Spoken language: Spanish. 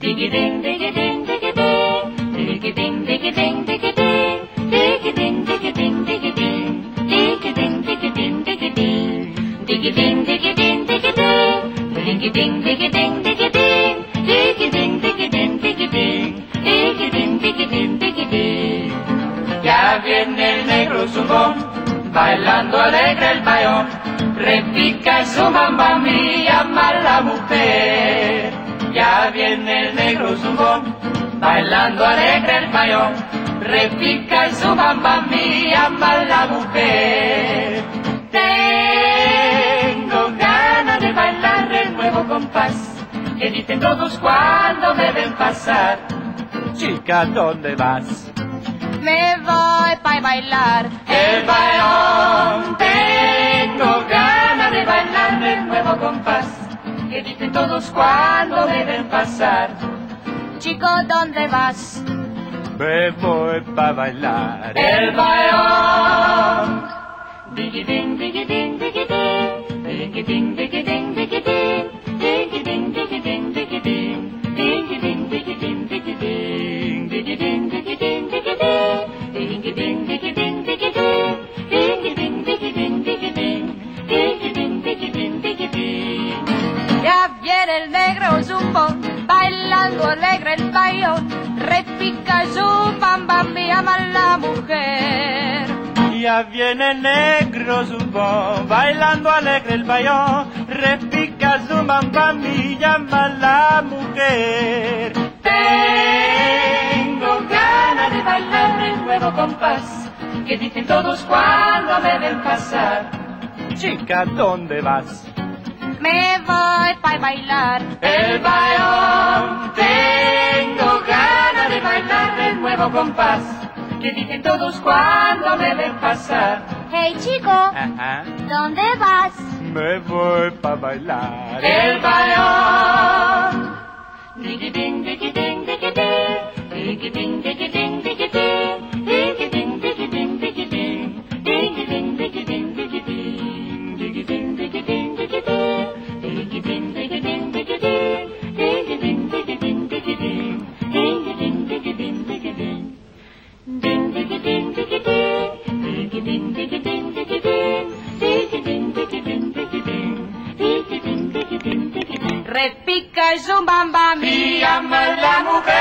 Diggy ding, diggy ding, diggy ding. Diggy ding, diggy ding, diggy ding. Diggy ding, diggy ding, diggy ding. Diggy ding, diggy ding, ding. Ding, ding, ding. Ding, ding, ding. Ding, ding, ding. Ding, ding, ding. Ya viene el negro zumbón, bailando alegre el bayón. Repica su mamá mía, mala mujer. Ya viene el negro zumbón, bailando alegre el bayón. Repica su mamá mía, mala mujer. Tengo ganas de bailar el nuevo compás, que dicen todos cuando me ven pasar. Chica, ¿dónde vas? Me voy pa' bailar. El bayón, que dicen todos cuando me ven pasar. Chico, ¿dónde vas? Me voy pa' bailar. El bayón. Diggy ding, diggy ding, diggy ding. Zumbo, bailando alegre el bayón. Repica su bamba, me llama la mujer. Ya viene negro zumbón, bailando alegre el bayón. Repica su mamá, mi llama la mujer. Tengo ganas de bailar el nuevo compás que dicen todos cuando me ven pasar. Chica, ¿dónde vas? Me voy pa' bailar. El bayón, tengo ganas de bailar el nuevo compás que dicen todos cuando me ven pasar. Hey chico, Ajá. ¿dónde vas? Me voy pa' bailar. El bayón. Diggy ding, ding, ding. Diggy ding, diggy ding, diggy repica su mamma mia amel la mujer